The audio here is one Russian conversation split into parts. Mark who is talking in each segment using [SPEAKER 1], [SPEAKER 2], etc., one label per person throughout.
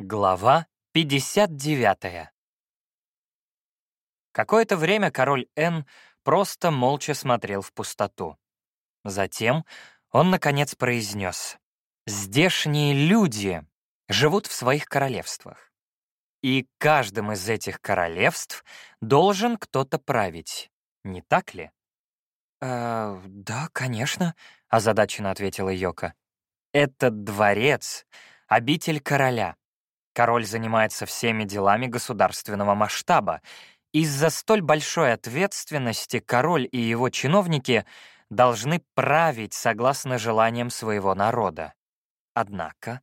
[SPEAKER 1] Глава 59 Какое-то время король Н просто молча смотрел в пустоту. Затем он, наконец, произнес. «Здешние люди живут в своих королевствах. И каждым из этих королевств должен кто-то править, не так ли?» «Э, «Да, конечно», — озадаченно ответила Йока. «Этот дворец — обитель короля. Король занимается всеми делами государственного масштаба. Из-за столь большой ответственности король и его чиновники должны править согласно желаниям своего народа. Однако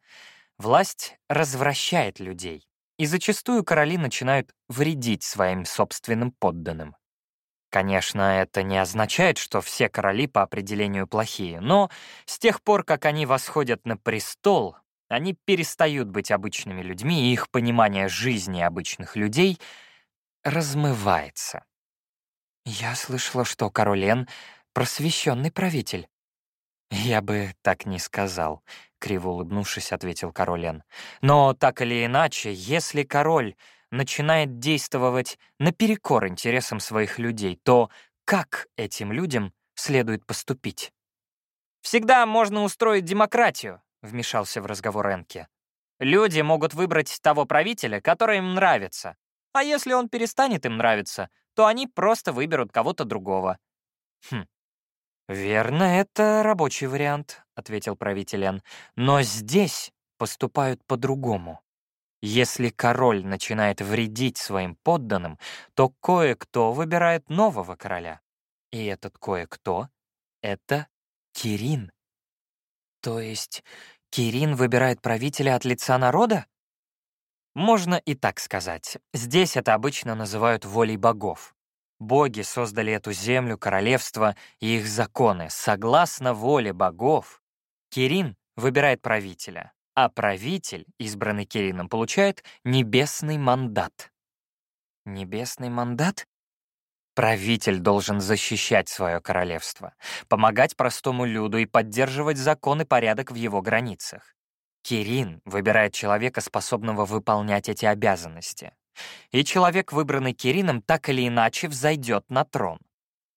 [SPEAKER 1] власть развращает людей, и зачастую короли начинают вредить своим собственным подданным. Конечно, это не означает, что все короли по определению плохие, но с тех пор, как они восходят на престол, они перестают быть обычными людьми, и их понимание жизни обычных людей размывается. Я слышала, что король просвещенный правитель. Я бы так не сказал, криво улыбнувшись, ответил король Но так или иначе, если король начинает действовать наперекор интересам своих людей, то как этим людям следует поступить? Всегда можно устроить демократию, вмешался в разговор Энке. «Люди могут выбрать того правителя, который им нравится. А если он перестанет им нравиться, то они просто выберут кого-то другого». «Хм, верно, это рабочий вариант», — ответил правитель Эн. «Но здесь поступают по-другому. Если король начинает вредить своим подданным, то кое-кто выбирает нового короля. И этот кое-кто — это Кирин. То есть Кирин выбирает правителя от лица народа? Можно и так сказать. Здесь это обычно называют волей богов. Боги создали эту землю, королевство и их законы. Согласно воле богов, Кирин выбирает правителя, а правитель, избранный Кирином, получает небесный мандат. Небесный мандат? Правитель должен защищать свое королевство, помогать простому люду и поддерживать закон и порядок в его границах. Кирин выбирает человека, способного выполнять эти обязанности. И человек, выбранный Кирином, так или иначе взойдет на трон.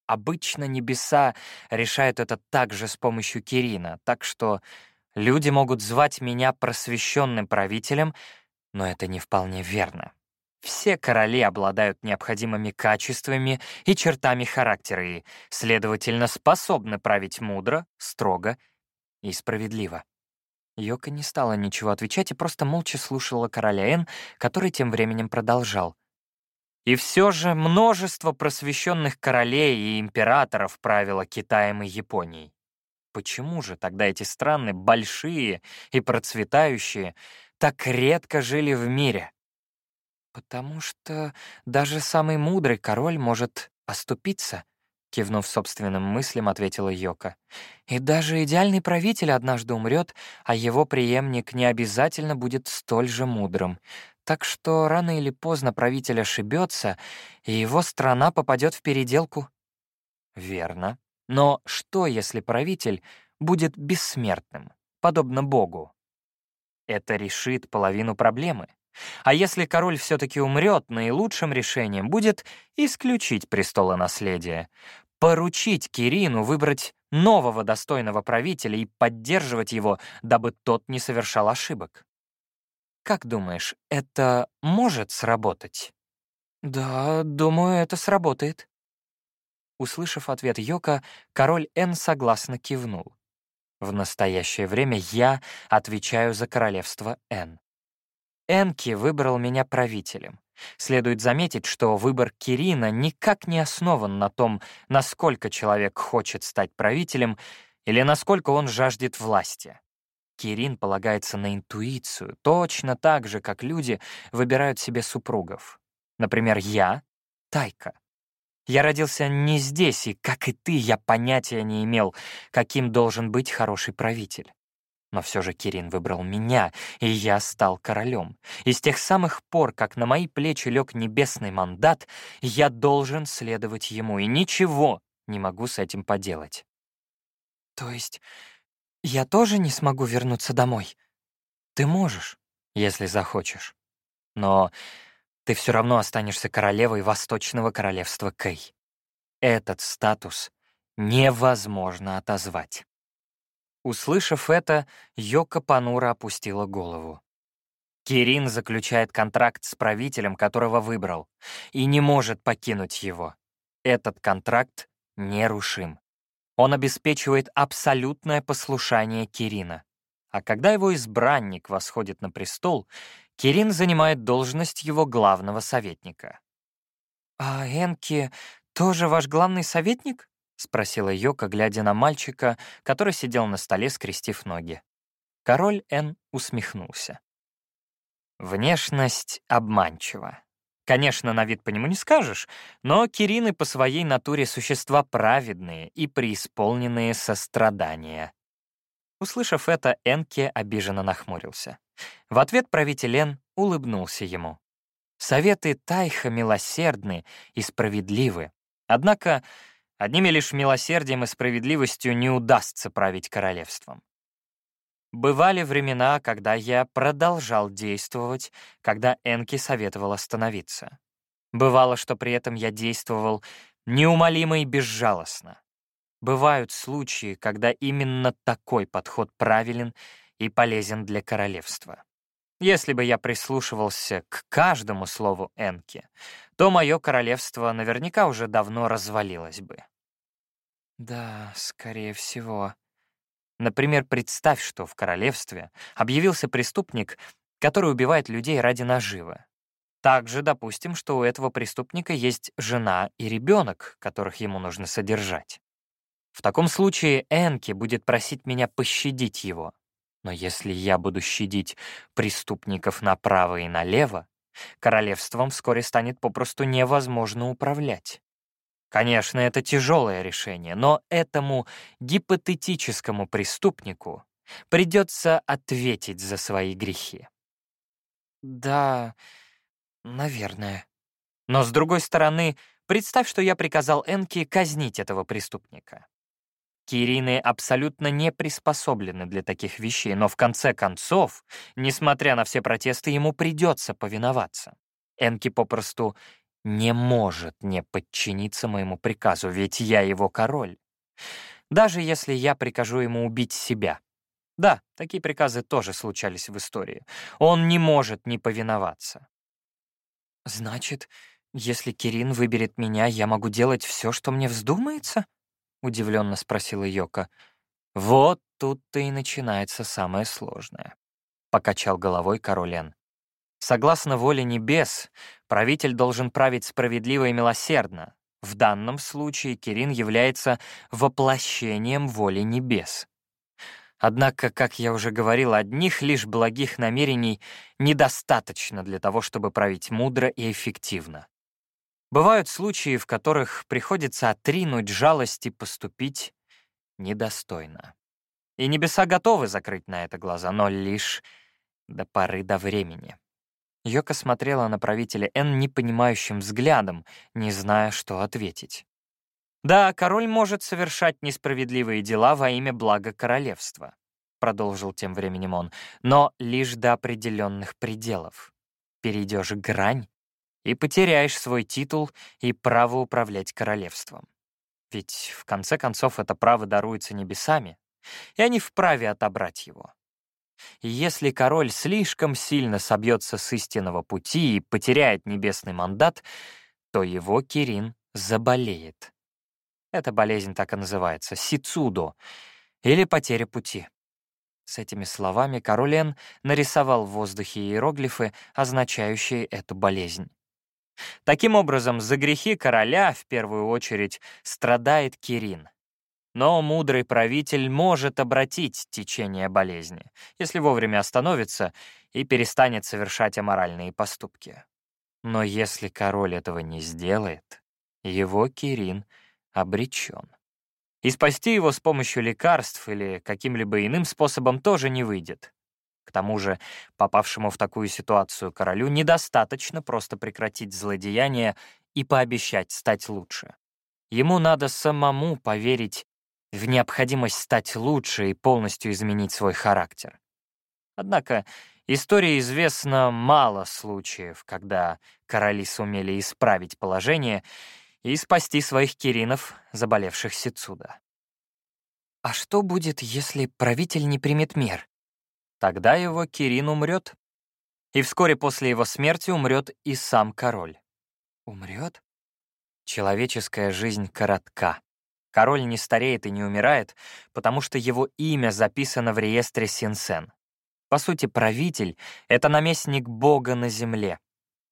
[SPEAKER 1] Обычно небеса решают это также с помощью Кирина, так что люди могут звать меня просвещенным правителем, но это не вполне верно. Все короли обладают необходимыми качествами и чертами характера и, следовательно, способны править мудро, строго и справедливо. Йока не стала ничего отвечать и просто молча слушала короля Эн, который тем временем продолжал. И все же множество просвещенных королей и императоров правило Китаем и Японией. Почему же тогда эти страны, большие и процветающие, так редко жили в мире? «Потому что даже самый мудрый король может оступиться», — кивнув собственным мыслям, ответила Йока. «И даже идеальный правитель однажды умрет, а его преемник не обязательно будет столь же мудрым. Так что рано или поздно правитель ошибется, и его страна попадет в переделку». «Верно. Но что, если правитель будет бессмертным, подобно Богу?» Это решит половину проблемы. А если король все-таки умрет, наилучшим решением будет исключить престола наследия, поручить Кирину выбрать нового достойного правителя и поддерживать его, дабы тот не совершал ошибок. Как думаешь, это может сработать? Да, думаю, это сработает. Услышав ответ Йока, король Н согласно кивнул. В настоящее время я отвечаю за королевство Н. Энки выбрал меня правителем. Следует заметить, что выбор Кирина никак не основан на том, насколько человек хочет стать правителем или насколько он жаждет власти. Кирин полагается на интуицию, точно так же, как люди выбирают себе супругов. Например, я — Тайка. Я родился не здесь, и, как и ты, я понятия не имел, каким должен быть хороший правитель. Но все же Кирин выбрал меня, и я стал королем. И с тех самых пор, как на мои плечи лег небесный мандат, я должен следовать ему, и ничего не могу с этим поделать. То есть я тоже не смогу вернуться домой? Ты можешь, если захочешь. Но ты все равно останешься королевой Восточного королевства Кэй. Этот статус невозможно отозвать. Услышав это, Йока понуро опустила голову. Кирин заключает контракт с правителем, которого выбрал, и не может покинуть его. Этот контракт нерушим. Он обеспечивает абсолютное послушание Кирина. А когда его избранник восходит на престол, Кирин занимает должность его главного советника. «А Энки тоже ваш главный советник?» — спросила Йока, глядя на мальчика, который сидел на столе, скрестив ноги. Король Эн усмехнулся. Внешность обманчива. Конечно, на вид по нему не скажешь, но Кирины по своей натуре существа праведные и преисполненные сострадания. Услышав это, Энке обиженно нахмурился. В ответ правитель Эн улыбнулся ему. Советы Тайха милосердны и справедливы. Однако одними лишь милосердием и справедливостью не удастся править королевством. Бывали времена, когда я продолжал действовать, когда Энки советовал остановиться. Бывало, что при этом я действовал неумолимо и безжалостно. Бывают случаи, когда именно такой подход правилен и полезен для королевства. Если бы я прислушивался к каждому слову Энки, то мое королевство наверняка уже давно развалилось бы. «Да, скорее всего», Например, представь, что в королевстве объявился преступник, который убивает людей ради наживы. Также допустим, что у этого преступника есть жена и ребенок, которых ему нужно содержать. В таком случае Энки будет просить меня пощадить его. Но если я буду щадить преступников направо и налево, королевством вскоре станет попросту невозможно управлять. Конечно, это тяжелое решение, но этому гипотетическому преступнику придется ответить за свои грехи. Да, наверное. Но с другой стороны, представь, что я приказал Энке казнить этого преступника. Кирины абсолютно не приспособлены для таких вещей, но в конце концов, несмотря на все протесты, ему придется повиноваться. Энки попросту не может не подчиниться моему приказу, ведь я его король. Даже если я прикажу ему убить себя. Да, такие приказы тоже случались в истории. Он не может не повиноваться. Значит, если Кирин выберет меня, я могу делать все, что мне вздумается? Удивленно спросила Йока. Вот тут-то и начинается самое сложное. Покачал головой король Согласно воле небес, правитель должен править справедливо и милосердно. В данном случае Кирин является воплощением воли небес. Однако, как я уже говорил, одних лишь благих намерений недостаточно для того, чтобы править мудро и эффективно. Бывают случаи, в которых приходится отринуть жалость и поступить недостойно. И небеса готовы закрыть на это глаза, но лишь до поры до времени. Йока смотрела на правителя Н непонимающим взглядом, не зная, что ответить. «Да, король может совершать несправедливые дела во имя блага королевства», продолжил тем временем он, «но лишь до определенных пределов. Перейдешь грань и потеряешь свой титул и право управлять королевством. Ведь, в конце концов, это право даруется небесами, и они вправе отобрать его. И если король слишком сильно собьется с истинного пути и потеряет небесный мандат, то его Кирин заболеет. Эта болезнь так и называется — сицудо, или потеря пути. С этими словами король Эн нарисовал в воздухе иероглифы, означающие эту болезнь. Таким образом, за грехи короля, в первую очередь, страдает Кирин — но мудрый правитель может обратить течение болезни, если вовремя остановится и перестанет совершать аморальные поступки. Но если король этого не сделает, его Кирин обречен. И спасти его с помощью лекарств или каким-либо иным способом тоже не выйдет. К тому же, попавшему в такую ситуацию королю недостаточно просто прекратить злодеяние и пообещать стать лучше. Ему надо самому поверить в необходимость стать лучше и полностью изменить свой характер. Однако Истории известно мало случаев, когда короли сумели исправить положение и спасти своих киринов, заболевших Сицуда. А что будет, если правитель не примет мер? Тогда его Кирин умрет. И вскоре после его смерти умрет и сам король. Умрет? Человеческая жизнь коротка. Король не стареет и не умирает, потому что его имя записано в реестре Синсен. По сути, правитель — это наместник Бога на земле.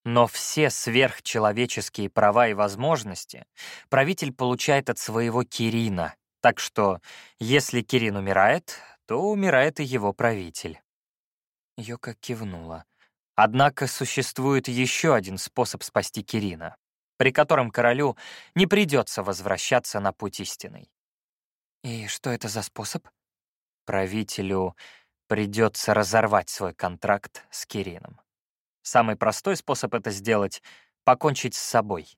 [SPEAKER 1] Но все сверхчеловеческие права и возможности правитель получает от своего Кирина, так что если Кирин умирает, то умирает и его правитель. Йока кивнула. Однако существует еще один способ спасти Кирина, при котором королю не придется возвращаться на путь истинный. И что это за способ? Правителю придется разорвать свой контракт с Кирином. Самый простой способ это сделать — покончить с собой.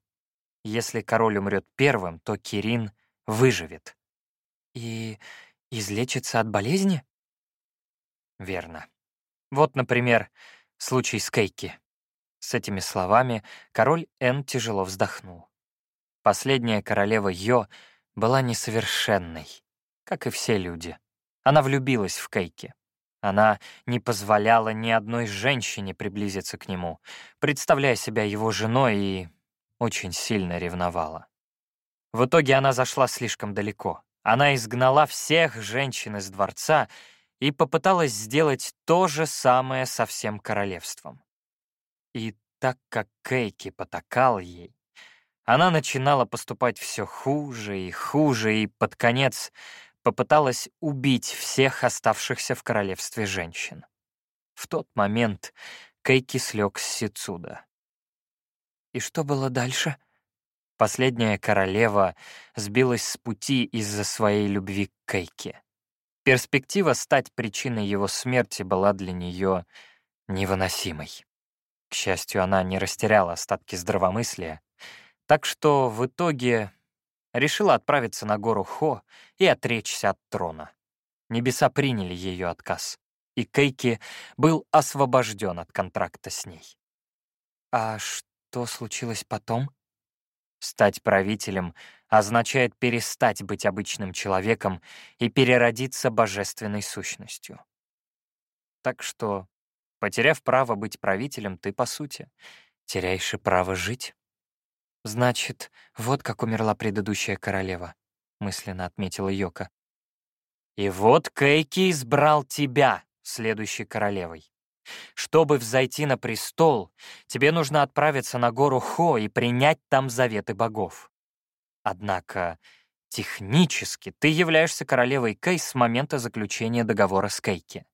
[SPEAKER 1] Если король умрет первым, то Кирин выживет. И излечится от болезни? Верно. Вот, например, случай с Кейки. С этими словами король Эн тяжело вздохнул. Последняя королева Йо была несовершенной, как и все люди. Она влюбилась в Кейки. Она не позволяла ни одной женщине приблизиться к нему, представляя себя его женой и очень сильно ревновала. В итоге она зашла слишком далеко. Она изгнала всех женщин из дворца и попыталась сделать то же самое со всем королевством. И так как Кейки потакал ей, она начинала поступать все хуже и хуже, и под конец попыталась убить всех оставшихся в королевстве женщин. В тот момент Кейки слег с Сицуда. И что было дальше? Последняя королева сбилась с пути из-за своей любви к Кейке. Перспектива стать причиной его смерти была для нее невыносимой. К счастью, она не растеряла остатки здравомыслия, так что в итоге решила отправиться на гору Хо и отречься от трона. Небеса приняли ее отказ, и Кейки был освобожден от контракта с ней. А что случилось потом? Стать правителем означает перестать быть обычным человеком и переродиться божественной сущностью. Так что, потеряв право быть правителем, ты, по сути, теряешь и право жить. «Значит, вот как умерла предыдущая королева», — мысленно отметила Йока. «И вот Кейки избрал тебя следующей королевой. Чтобы взойти на престол, тебе нужно отправиться на гору Хо и принять там заветы богов. Однако технически ты являешься королевой Кей с момента заключения договора с Кейки.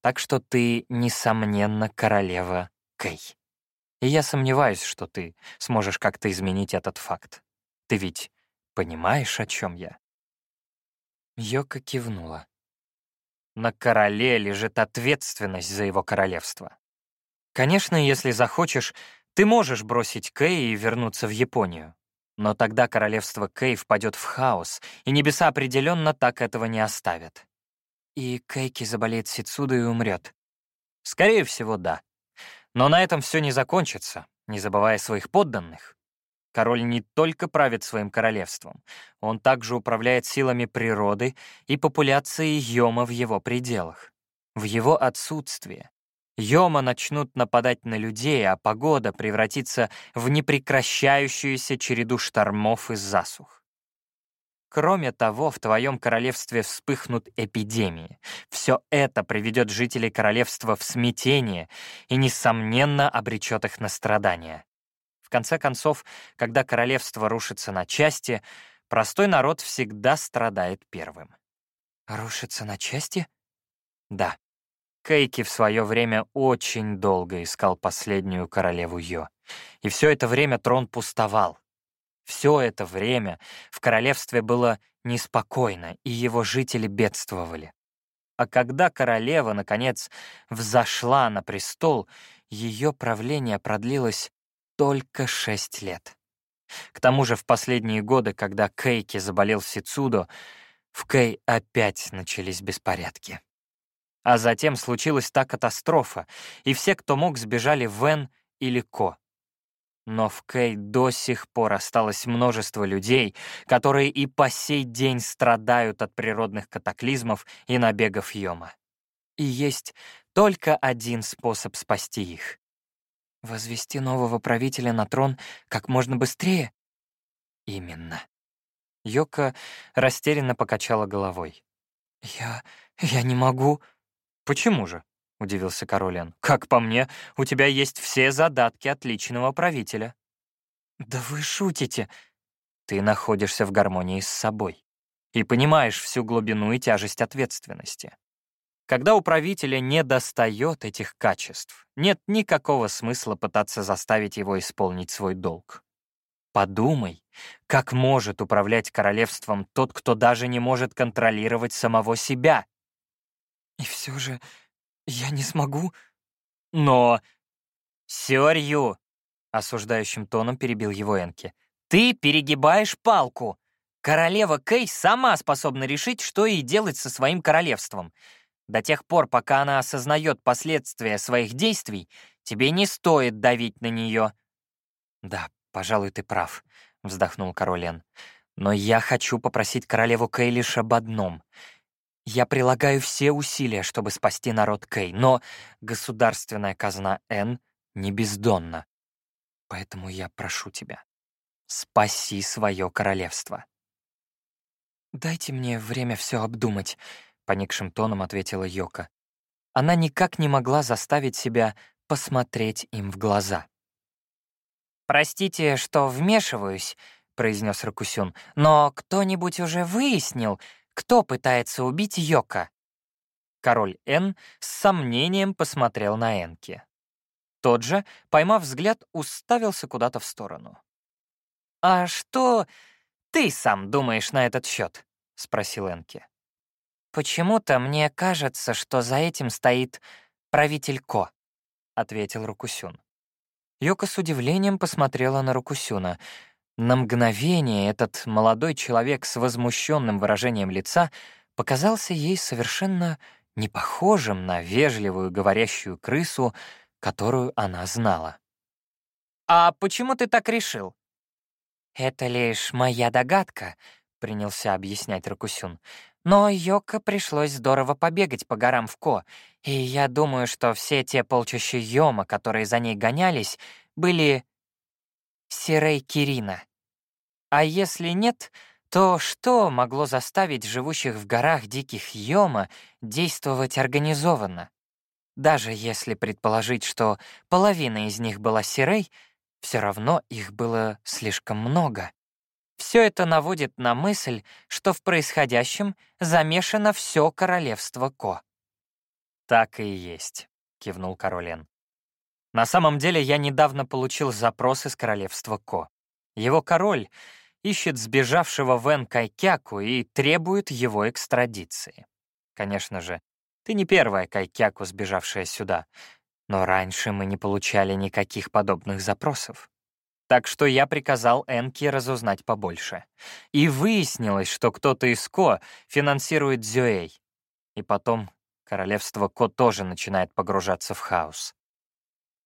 [SPEAKER 1] Так что ты, несомненно, королева Кей. И я сомневаюсь, что ты сможешь как-то изменить этот факт. Ты ведь понимаешь, о чем я?» Йока кивнула. На короле лежит ответственность за его королевство. Конечно, если захочешь, ты можешь бросить Кэй и вернуться в Японию. Но тогда королевство Кэй впадет в хаос, и небеса определенно так этого не оставят. И Кейки заболеет Сицуда и умрет. Скорее всего, да. Но на этом все не закончится, не забывая своих подданных. Король не только правит своим королевством, он также управляет силами природы и популяцией Йома в его пределах. В его отсутствие Йома начнут нападать на людей, а погода превратится в непрекращающуюся череду штормов и засух. Кроме того, в твоем королевстве вспыхнут эпидемии. Все это приведет жителей королевства в смятение и, несомненно, обречет их на страдания. В конце концов, когда королевство рушится на части, простой народ всегда страдает первым. Рушится на части? Да. Кейки в свое время очень долго искал последнюю королеву Йо. И все это время трон пустовал. Все это время в королевстве было неспокойно, и его жители бедствовали. А когда королева, наконец, взошла на престол, ее правление продлилось только шесть лет. К тому же в последние годы, когда Кейки заболел Сицудо, в Кей опять начались беспорядки. А затем случилась та катастрофа, и все, кто мог, сбежали в Эн или Ко. Но в Кей до сих пор осталось множество людей, которые и по сей день страдают от природных катаклизмов и набегов Йома. И есть только один способ спасти их. Возвести нового правителя на трон как можно быстрее? Именно. Йока растерянно покачала головой. «Я... я не могу...» «Почему же?» — удивился Королен. «Как по мне, у тебя есть все задатки отличного правителя». «Да вы шутите!» «Ты находишься в гармонии с собой и понимаешь всю глубину и тяжесть ответственности. Когда у правителя не достает этих качеств, нет никакого смысла пытаться заставить его исполнить свой долг. Подумай, как может управлять королевством тот, кто даже не может контролировать самого себя? И все же я не смогу. Но... Сёрью, осуждающим тоном перебил его Энки. Ты перегибаешь палку. Королева Кей сама способна решить, что ей делать со своим королевством. До тех пор, пока она осознает последствия своих действий, тебе не стоит давить на нее. Да, пожалуй, ты прав, вздохнул Королен. Но я хочу попросить королеву Кей лишь об одном — я прилагаю все усилия, чтобы спасти народ Кей, но государственная казна Н не бездонна. Поэтому я прошу тебя, спаси свое королевство. «Дайте мне время все обдумать», — поникшим тоном ответила Йока. Она никак не могла заставить себя посмотреть им в глаза. «Простите, что вмешиваюсь», — произнес Ракусюн, «но кто-нибудь уже выяснил, кто пытается убить Йока? Король Н с сомнением посмотрел на Энки. Тот же, поймав взгляд, уставился куда-то в сторону. «А что ты сам думаешь на этот счет? спросил Энки. «Почему-то мне кажется, что за этим стоит правитель Ко», — ответил Рукусюн. Йока с удивлением посмотрела на Рукусюна — на мгновение этот молодой человек с возмущенным выражением лица показался ей совершенно не похожим на вежливую говорящую крысу, которую она знала. «А почему ты так решил?» «Это лишь моя догадка», — принялся объяснять Ракусюн. «Но Йока пришлось здорово побегать по горам в Ко, и я думаю, что все те полчища Йома, которые за ней гонялись, были Сирей Кирина. А если нет, то что могло заставить живущих в горах диких Йома действовать организованно? Даже если предположить, что половина из них была Сирей, все равно их было слишком много. Все это наводит на мысль, что в происходящем замешано все королевство Ко. «Так и есть», — кивнул Королен. На самом деле я недавно получил запрос из королевства Ко. Его король ищет сбежавшего Вен Кайкяку и требует его экстрадиции. Конечно же, ты не первая Кайкяку, сбежавшая сюда, но раньше мы не получали никаких подобных запросов. Так что я приказал Энки разузнать побольше. И выяснилось, что кто-то из Ко финансирует Зюэй. И потом королевство Ко тоже начинает погружаться в хаос.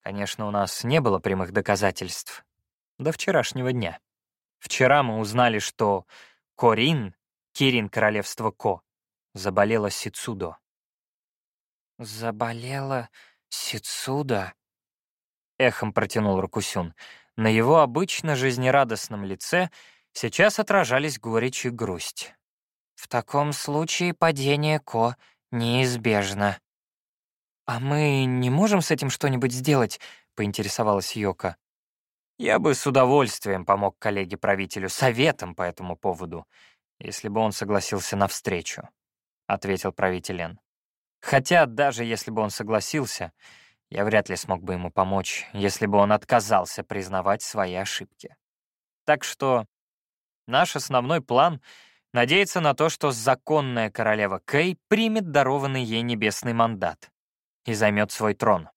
[SPEAKER 1] Конечно, у нас не было прямых доказательств. До вчерашнего дня. Вчера мы узнали, что Корин, Кирин королевства Ко, заболела Сицудо. «Заболела Сицудо?» Эхом протянул Ракусюн. На его обычно жизнерадостном лице сейчас отражались горечь и грусть. «В таком случае падение Ко неизбежно». «А мы не можем с этим что-нибудь сделать?» — поинтересовалась Йока. «Я бы с удовольствием помог коллеге-правителю советом по этому поводу, если бы он согласился на встречу», — ответил правитель Эн. «Хотя даже если бы он согласился, я вряд ли смог бы ему помочь, если бы он отказался признавать свои ошибки. Так что наш основной план — надеяться на то, что законная королева Кей примет дарованный ей небесный мандат и займет свой трон.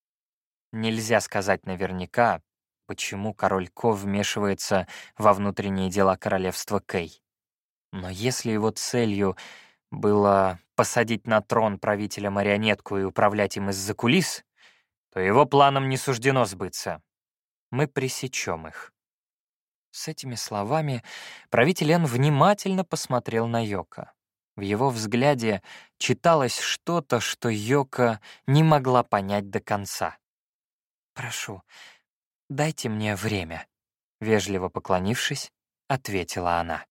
[SPEAKER 1] Нельзя сказать наверняка, почему король Ко вмешивается во внутренние дела королевства Кей. Но если его целью было посадить на трон правителя марионетку и управлять им из-за кулис, то его планам не суждено сбыться. Мы пресечем их. С этими словами правитель Эн внимательно посмотрел на Йока. В его взгляде читалось что-то, что Йока не могла понять до конца. «Прошу, дайте мне время», — вежливо поклонившись, ответила она.